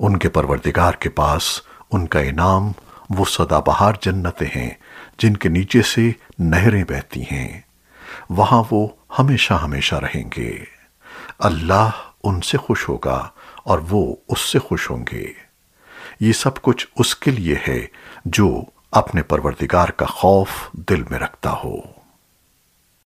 उनके परवरदिगार के पास उनका इनाम वो सदाबहार जन्नतें हैं, जिनके नीचे से नहरें बहती हैं। वहाँ वो हमेशा हमेशा रहेंगे। अल्लाह उनसे खुश होगा और वो उससे खुश होंगे। ये सब कुछ उसके लिए है जो अपने परवरदिगार का खौफ दिल में रखता हो।